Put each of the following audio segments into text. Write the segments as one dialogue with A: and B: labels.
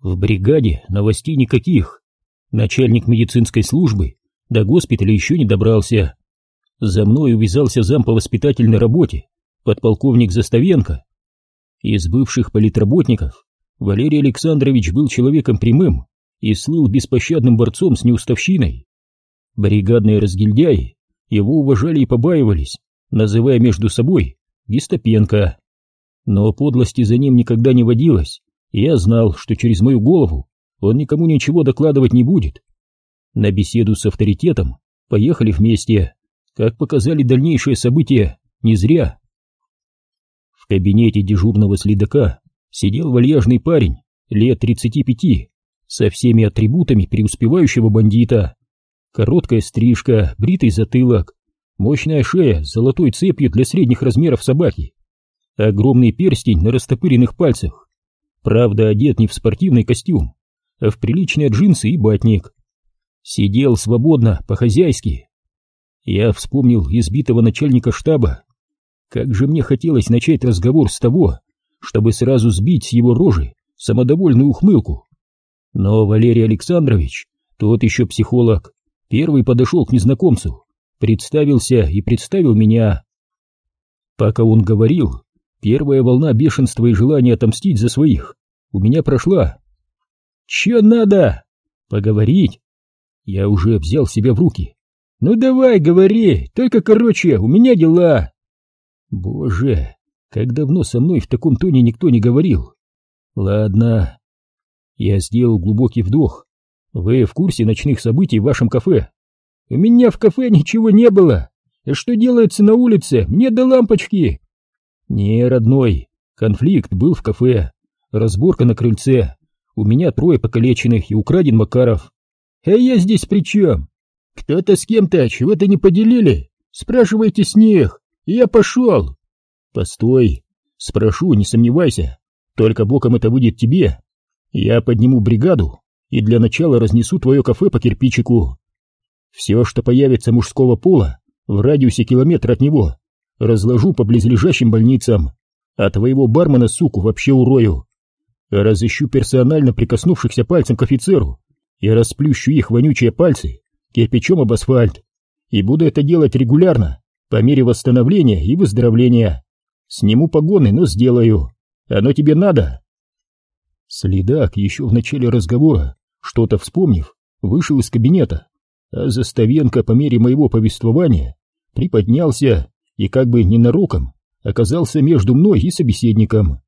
A: В бригаде новостей никаких. Начальник медицинской службы до госпиталя еще не добрался. За мной увязался зам по воспитательной работе, подполковник Заставенко. Из бывших политработников Валерий Александрович был человеком прямым и слыл беспощадным борцом с неуставщиной. Бригадные разгильдяи его уважали и побаивались, называя между собой Гестапенко. Но подлости за ним никогда не водилось, я знал, что через мою голову он никому ничего докладывать не будет. На беседу с авторитетом поехали вместе, как показали дальнейшие события, не зря. В кабинете дежурного следака сидел вальяжный парень, лет 35, со всеми атрибутами преуспевающего бандита. Короткая стрижка, бритый затылок, мощная шея с золотой цепью для средних размеров собаки, огромный перстень на растопыренных пальцах. Правда, одет не в спортивный костюм, а в приличные джинсы и батник. Сидел свободно, по-хозяйски. Я вспомнил избитого начальника штаба. Как же мне хотелось начать разговор с того, чтобы сразу сбить с его рожи самодовольную ухмылку. Но Валерий Александрович, тот еще психолог, первый подошел к незнакомцу, представился и представил меня. Пока он говорил, первая волна бешенства и желания отомстить за своих у меня прошла. «Че надо?» «Поговорить?» Я уже взял себя в руки. «Ну давай, говори, только короче, у меня дела!» Боже, как давно со мной в таком тоне никто не говорил. Ладно. Я сделал глубокий вдох. Вы в курсе ночных событий в вашем кафе? У меня в кафе ничего не было. Что делается на улице? Мне до лампочки. Не, родной, конфликт был в кафе. Разборка на крыльце. У меня трое покалеченных и украден Макаров. А я здесь при чем? Кто-то с кем-то чего-то не поделили? Спрашивайте с них. Я пошел. Постой. Спрошу, не сомневайся. Только боком это выйдет тебе. Я подниму бригаду и для начала разнесу твое кафе по кирпичику. Все, что появится мужского пола, в радиусе километра от него, разложу по близлежащим больницам, а твоего бармена, суку, вообще урою. Разыщу персонально прикоснувшихся пальцем к офицеру и расплющу их вонючие пальцы кирпичом об асфальт. И буду это делать регулярно, по мере восстановления и выздоровления. Сниму погоны, но сделаю. Оно тебе надо. Следак еще в начале разговора, что-то вспомнив, вышел из кабинета, а Заставенко по мере моего повествования приподнялся и как бы ненароком оказался между мной и собеседником.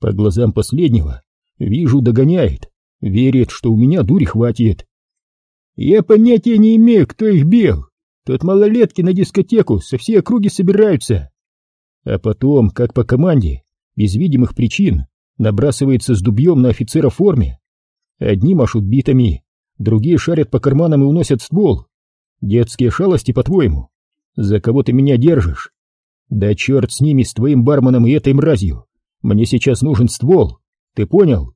A: По глазам последнего вижу, догоняет, верит, что у меня дури хватит. Я понятия не имею, кто их бил. Тут малолетки на дискотеку со всей округи собираются. А потом, как по команде, без видимых причин, набрасывается с дубьем на офицера в форме. Одни машут битами, другие шарят по карманам и уносят ствол. Детские шалости, по-твоему? За кого ты меня держишь? Да черт с ними, с твоим барменом и этой мразью. Мне сейчас нужен ствол. Ты понял?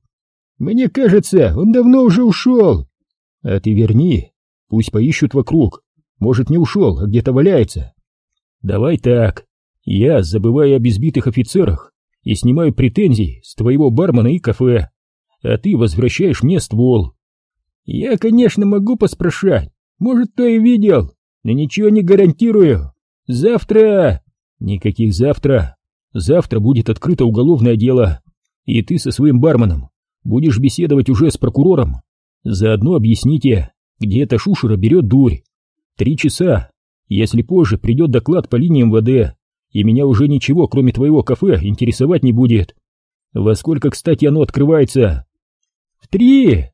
A: Мне кажется, он давно уже ушел. А ты верни. Пусть поищут вокруг. Может, не ушел, а где-то валяется. Давай так. Я забываю об избитых офицерах и снимаю претензии с твоего бармена и кафе. А ты возвращаешь мне ствол. Я, конечно, могу поспрашать. Может, кто и видел, но ничего не гарантирую. Завтра... Никаких завтра. Завтра будет открыто уголовное дело, и ты со своим барменом будешь беседовать уже с прокурором. Заодно объясните, где эта шушера берет дурь. Три часа. Если позже придет доклад по линии МВД, и меня уже ничего, кроме твоего кафе, интересовать не будет. Во сколько, кстати, оно открывается? В три.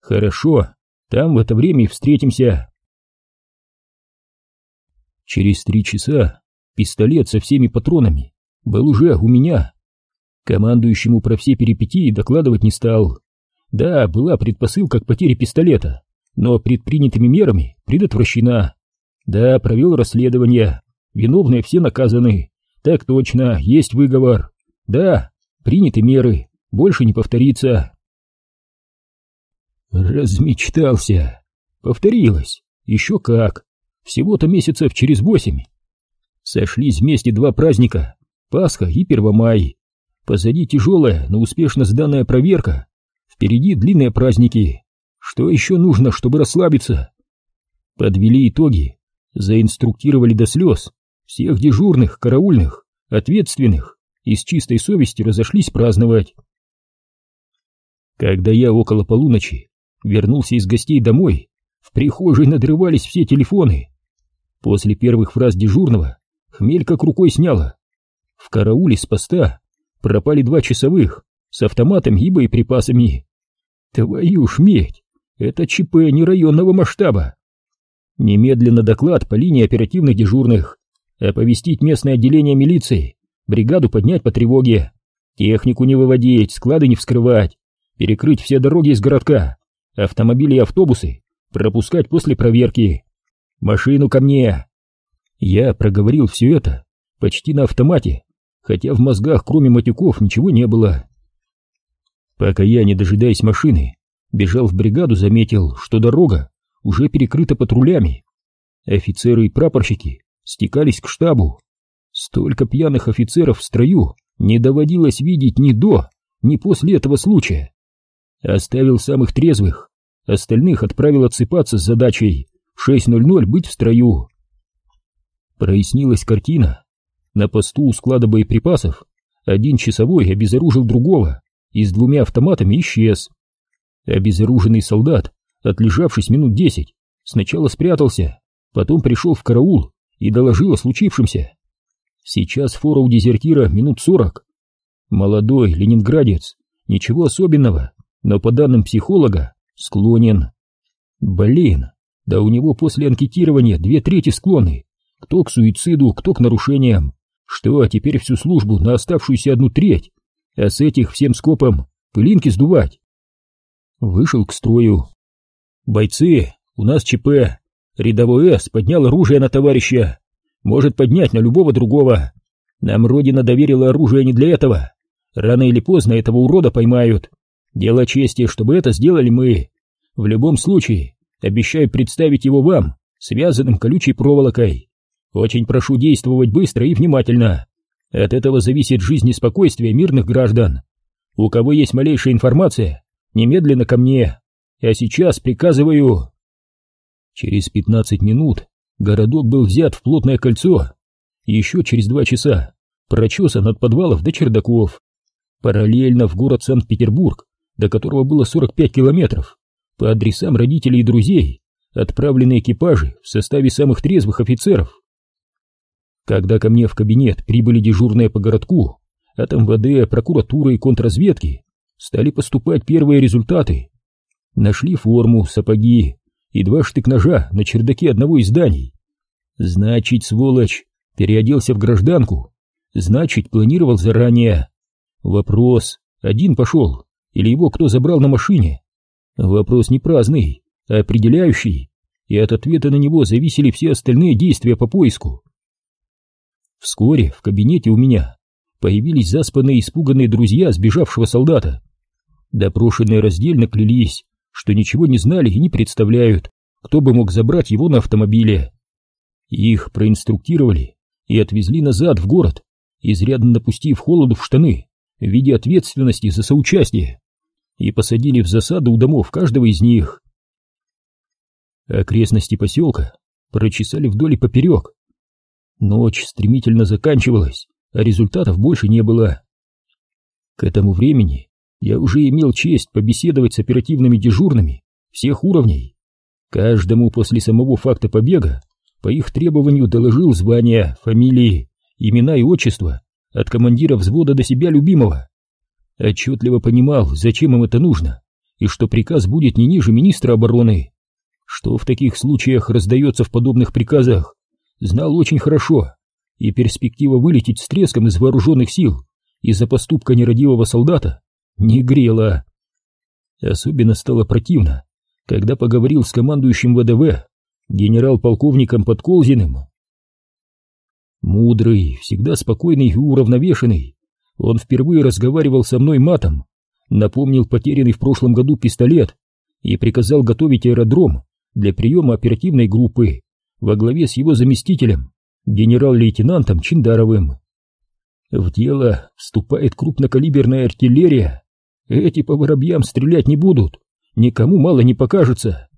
A: Хорошо, там в это время и встретимся. Через три часа пистолет со всеми патронами был уже у меня. Командующему про все перипетии докладывать не стал. Да, была предпосылка к потере пистолета, но предпринятыми мерами предотвращена. Да, провел расследование, виновные все наказаны. Так точно, есть выговор. Да, приняты меры, больше не повторится. Размечтался. Повторилось. Еще как. Всего-то месяцев через восемь. Сошлись вместе два праздника. Пасха и Первомай. Позади тяжелая, но успешно сданная проверка. Впереди длинные праздники. Что еще нужно, чтобы расслабиться? Подвели итоги, заинструктировали до слез. Всех дежурных, караульных, ответственных и с чистой совести разошлись праздновать. Когда я около полуночи вернулся из гостей домой, в прихожей надрывались все телефоны. После первых фраз дежурного хмель как рукой сняло. В карауле с поста пропали два часовых с автоматами и боеприпасами. Твою ж медь, это ЧП не районного масштаба. Немедленно доклад по линии оперативных дежурных, оповестить местное отделение милиции, бригаду поднять по тревоге, технику не выводить, склады не вскрывать, перекрыть все дороги из городка, автомобили и автобусы пропускать после проверки. Машину ко мне. Я проговорил все это почти на автомате, хотя в мозгах кроме матюков ничего не было. Пока я, не дожидаясь машины, бежал в бригаду, заметил, что дорога уже перекрыта патрулями. Офицеры и прапорщики стекались к штабу. Столько пьяных офицеров в строю не доводилось видеть ни до, ни после этого случая. Оставил самых трезвых, остальных отправил отсыпаться с задачей в 6.00 быть в строю. Прояснилась картина. На посту у склада боеприпасов один часовой обезоружил другого и с двумя автоматами исчез. Обезоруженный солдат, отлежавшись минут десять, сначала спрятался, потом пришел в караул и доложил о случившемся. Сейчас фора у дезертира минут сорок. Молодой ленинградец, ничего особенного, но по данным психолога склонен. Блин, да у него после анкетирования две трети склонны. Кто к суициду, кто к нарушениям. Что, а теперь всю службу на оставшуюся одну треть, а с этих всем скопом пылинки сдувать. Вышел к строю. Бойцы, у нас ЧП. Рядовой С поднял оружие на товарища. Может поднять на любого другого. Нам Родина доверила оружие не для этого. Рано или поздно этого урода поймают. Дело чести, чтобы это сделали мы. В любом случае, обещаю представить его вам, связанным колючей проволокой. Очень прошу действовать быстро и внимательно. От этого зависит жизнь и спокойствие мирных граждан. У кого есть малейшая информация, немедленно ко мне. Я сейчас приказываю... Через пятнадцать минут городок был взят в плотное кольцо. Еще через два часа прочесан от подвалов до чердаков. Параллельно в город Санкт-Петербург, до которого было 45 километров, по адресам родителей и друзей, отправлены экипажи в составе самых трезвых офицеров. Когда ко мне в кабинет прибыли дежурные по городку, от МВД, прокуратуры и контрразведки, стали поступать первые результаты. Нашли форму, сапоги и два штык-ножа на чердаке одного из зданий. Значит, сволочь, переоделся в гражданку. Значит, планировал заранее. Вопрос, один пошел, или его кто забрал на машине? Вопрос не праздный, а определяющий, и от ответа на него зависели все остальные действия по поиску. Вскоре в кабинете у меня появились заспанные испуганные друзья сбежавшего солдата. Допрошенные раздельно клялись, что ничего не знали и не представляют, кто бы мог забрать его на автомобиле. Их проинструктировали и отвезли назад в город, изрядно напустив холоду в штаны в виде ответственности за соучастие, и посадили в засаду у домов каждого из них. Окрестности поселка прочесали вдоль и поперек, Ночь стремительно заканчивалась, а результатов больше не было. К этому времени я уже имел честь побеседовать с оперативными дежурными всех уровней. Каждому после самого факта побега по их требованию доложил звания, фамилии, имена и отчества от командира взвода до себя любимого. Отчетливо понимал, зачем им это нужно, и что приказ будет не ниже министра обороны. Что в таких случаях раздается в подобных приказах, знал очень хорошо, и перспектива вылететь с треском из вооруженных сил из-за поступка нерадивого солдата не грела. Особенно стало противно, когда поговорил с командующим ВДВ, генерал-полковником Подколзиным. Мудрый, всегда спокойный и уравновешенный, он впервые разговаривал со мной матом, напомнил потерянный в прошлом году пистолет и приказал готовить аэродром для приема оперативной группы во главе с его заместителем, генерал-лейтенантом Чиндаровым. В дело вступает крупнокалиберная артиллерия, Эти по воробьям стрелять не будут, никому мало не покажется.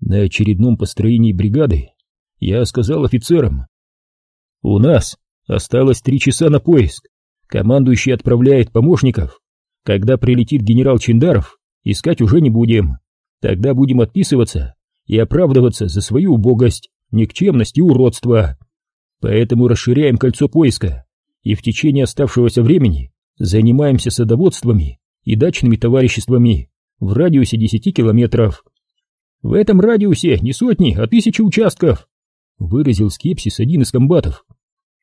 A: На очередном построении бригады я сказал офицерам. У нас осталось три часа на поиск. Командующий отправляет помощников. Когда прилетит генерал Чиндаров, искать уже не будем. Тогда будем отписываться и оправдываться за свою убогость, никчемность и уродство. Поэтому расширяем кольцо поиска и в течение оставшегося времени занимаемся садоводствами и дачными товариществами в радиусе 10 километров. В этом радиусе не сотни, а тысячи участков, выразил скепсис один из комбатов.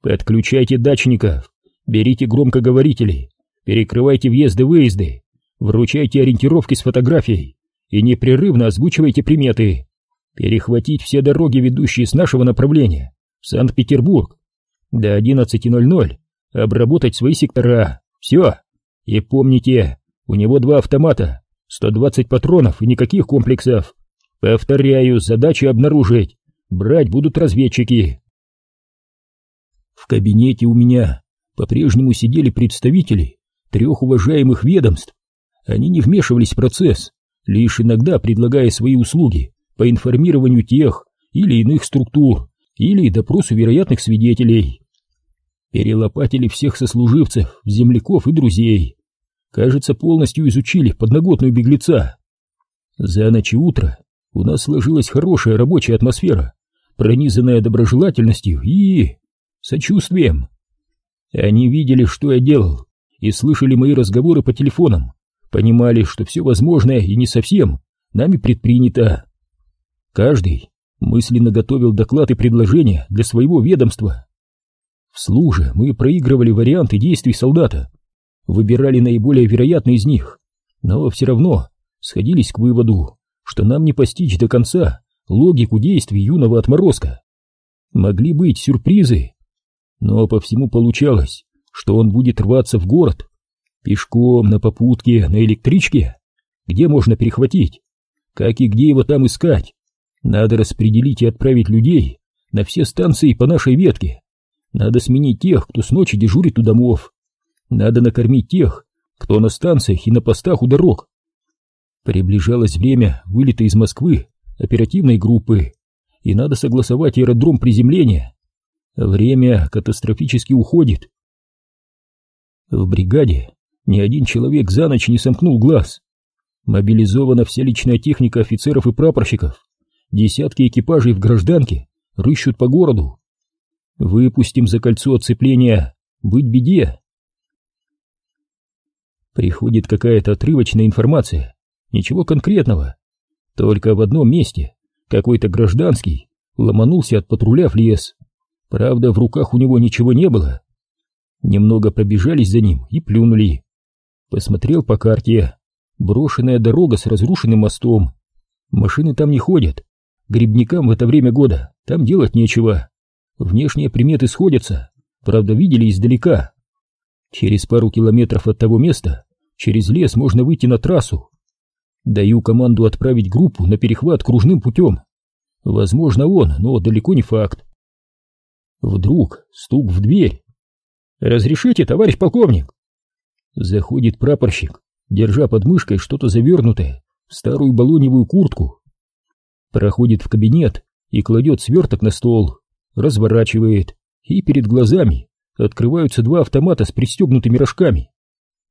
A: Подключайте дачников, берите громкоговорители, перекрывайте въезды-выезды, вручайте ориентировки с фотографией и непрерывно озвучивайте приметы. Перехватить все дороги, ведущие с нашего направления в Санкт-Петербург. До 11.00 обработать свои сектора. Все. И помните, у него два автомата, 120 патронов и никаких комплексов. Повторяю, задача обнаружить. Брать будут разведчики. В кабинете у меня по-прежнему сидели представители трех уважаемых ведомств. Они не вмешивались в процесс, лишь иногда предлагая свои услуги по информированию тех или иных структур или допросу вероятных свидетелей. Перелопатили всех сослуживцев, земляков и друзей. Кажется, полностью изучили подноготную беглеца. За ночь и утро у нас сложилась хорошая рабочая атмосфера, пронизанная доброжелательностью и... сочувствием. Они видели, что я делал, и слышали мои разговоры по телефонам, понимали, что все возможное и не совсем нами предпринято. Каждый мысленно готовил доклад и предложения для своего ведомства. В служе мы проигрывали варианты действий солдата, выбирали наиболее вероятные из них, но все равно сходились к выводу, что нам не постичь до конца логику действий юного отморозка. Могли быть сюрпризы, но по всему получалось, что он будет рваться в город, пешком, на попутке, на электричке, где можно перехватить, как и где его там искать. Надо распределить и отправить людей на все станции по нашей ветке. Надо сменить тех, кто с ночи дежурит у домов. Надо накормить тех, кто на станциях и на постах у дорог. Приближалось время вылета из Москвы оперативной группы, и надо согласовать аэродром приземления. Время катастрофически уходит. В бригаде ни один человек за ночь не сомкнул глаз. Мобилизована вся личная техника офицеров и прапорщиков. Десятки экипажей в гражданке рыщут по городу. Выпустим за кольцо оцепления, быть беде. Приходит какая-то отрывочная информация Ничего конкретного. Только в одном месте какой-то гражданский ломанулся от патруля в лес. Правда, в руках у него ничего не было. Немного пробежались за ним и плюнули. Посмотрел по карте. Брошенная дорога с разрушенным мостом. Машины там не ходят. Грибникам в это время года там делать нечего. Внешние приметы сходятся. Правда, видели издалека. Через пару километров от того места через лес можно выйти на трассу Даю команду отправить группу на перехват кружным путем. Возможно, он, но далеко не факт. Вдруг стук в дверь. «Разрешите, товарищ полковник?» Заходит прапорщик, держа под мышкой что-то завернутое в старую балоневую куртку. Проходит в кабинет и кладет сверток на стол, разворачивает, и перед глазами открываются два автомата с пристегнутыми рожками.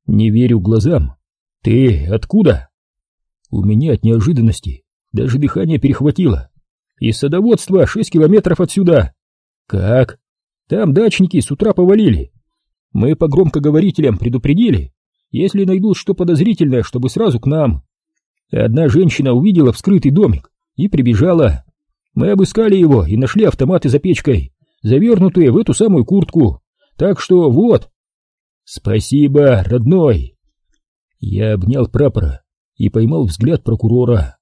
A: Не верю глазам. «Ты откуда?» У меня от неожиданности даже дыхание перехватило. Из садоводства шесть километров отсюда. Как? Там дачники с утра повалили. Мы по громкоговорителям предупредили, если найдут что подозрительное, чтобы сразу к нам. Одна женщина увидела вскрытый домик и прибежала. Мы обыскали его и нашли автоматы за печкой, завернутые в эту самую куртку. Так что вот. Спасибо, родной. Я обнял прапора и поймал взгляд прокурора.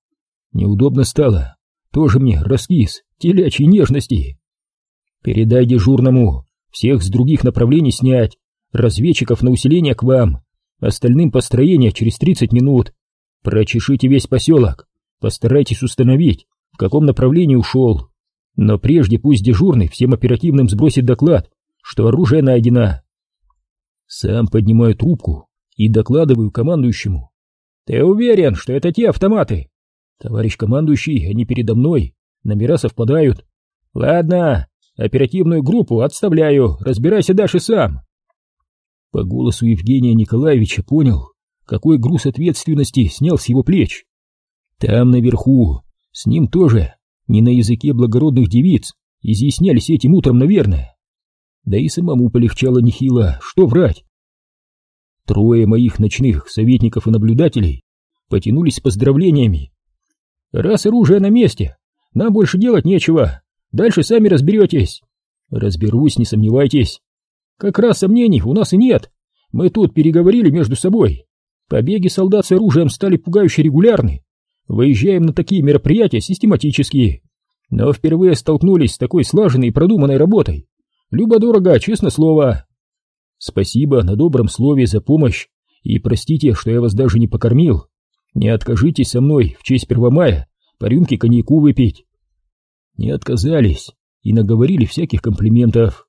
A: Неудобно стало. Тоже мне раскис телячьей нежности. Передай дежурному, всех с других направлений снять, разведчиков на усиление к вам, остальным построение через 30 минут. Прочешите весь поселок, постарайтесь установить, в каком направлении ушел. Но прежде пусть дежурный всем оперативным сбросит доклад, что оружие найдено. Сам поднимаю трубку и докладываю командующему. «Ты уверен, что это те автоматы?» «Товарищ командующий, они передо мной, номера совпадают». «Ладно, оперативную группу отставляю, разбирайся дальше сам». По голосу Евгения Николаевича понял, какой груз ответственности снял с его плеч. Там наверху, с ним тоже, не на языке благородных девиц, изъяснялись этим утром, наверное. Да и самому полегчало нехило, что врать. Трое моих ночных советников и наблюдателей потянулись с поздравлениями. «Раз оружие на месте, нам больше делать нечего, дальше сами разберетесь». «Разберусь, не сомневайтесь». «Как раз сомнений у нас и нет, мы тут переговорили между собой. Побеги солдат с оружием стали пугающе регулярны. Выезжаем на такие мероприятия систематически. Но впервые столкнулись с такой слаженной и продуманной работой. Любо-дорого, честно слово. Спасибо на добром слове за помощь. И простите, что я вас даже не покормил. Не откажитесь со мной в честь Первомая по рюмке коньяку выпить. Не отказались и наговорили всяких комплиментов.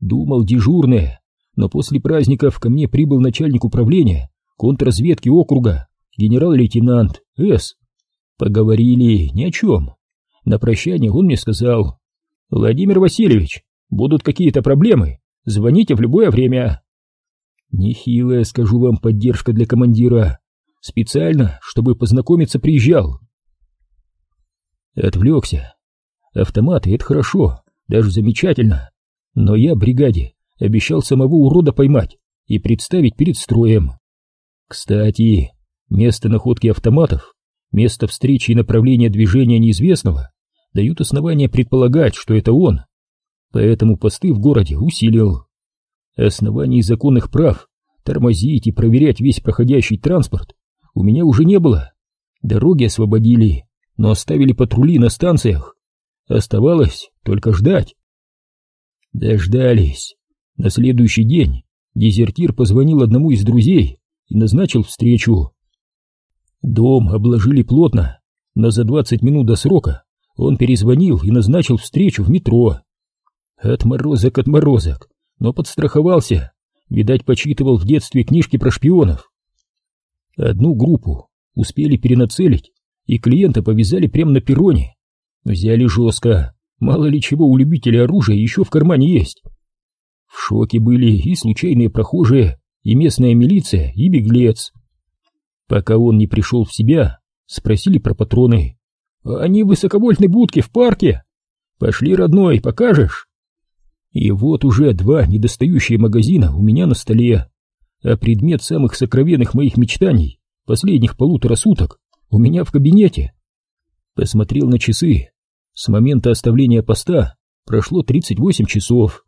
A: Думал дежурные, но после праздников ко мне прибыл начальник управления контрразведки округа, генерал-лейтенант С. Поговорили ни о чем. На прощание он мне сказал, «Владимир Васильевич, будут какие-то проблемы, звоните в любое время». Нехилая, скажу вам, поддержка для командира. Специально, чтобы познакомиться, приезжал. Отвлекся. Автоматы — это хорошо, даже замечательно. Но я бригаде обещал самого урода поймать и представить перед строем. Кстати, место находки автоматов, место встречи и направление движения неизвестного дают основания предполагать, что это он. Поэтому посты в городе усилил. Оснований законных прав тормозить и проверять весь проходящий транспорт у меня уже не было. Дороги освободили, но оставили патрули на станциях. Оставалось только ждать. Дождались. На следующий день дезертир позвонил одному из друзей и назначил встречу. Дом обложили плотно, но за двадцать минут до срока он перезвонил и назначил встречу в метро. Отморозок, отморозок, но подстраховался, видать, почитывал в детстве книжки про шпионов. Одну группу успели перенацелить, и клиента повязали прямо на перроне. Взяли жестко, мало ли чего у любителей оружия еще в кармане есть. В шоке были и случайные прохожие, и местная милиция, и беглец. Пока он не пришел в себя, спросили про патроны. «Они в высоковольтной будке в парке!» «Пошли, родной, покажешь?» И вот уже два недостающие магазина у меня на столе, а предмет самых сокровенных моих мечтаний, последних полутора суток, у меня в кабинете. Посмотрел на часы. С момента оставления поста прошло 38 часов.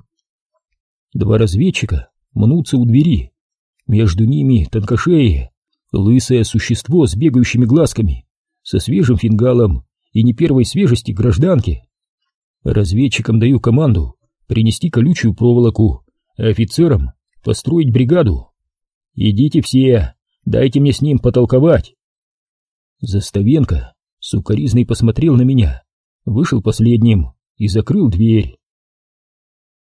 A: Два разведчика мнутся у двери. Между ними тонкошеее, лысое существо с бегающими глазками, со свежим фингалом и не первой свежести гражданки. Разведчикам даю команду принести колючую проволоку, а офицерам построить бригаду. Идите все, дайте мне с ним потолковать. Заставенко сукоризный посмотрел на меня, вышел последним и закрыл дверь.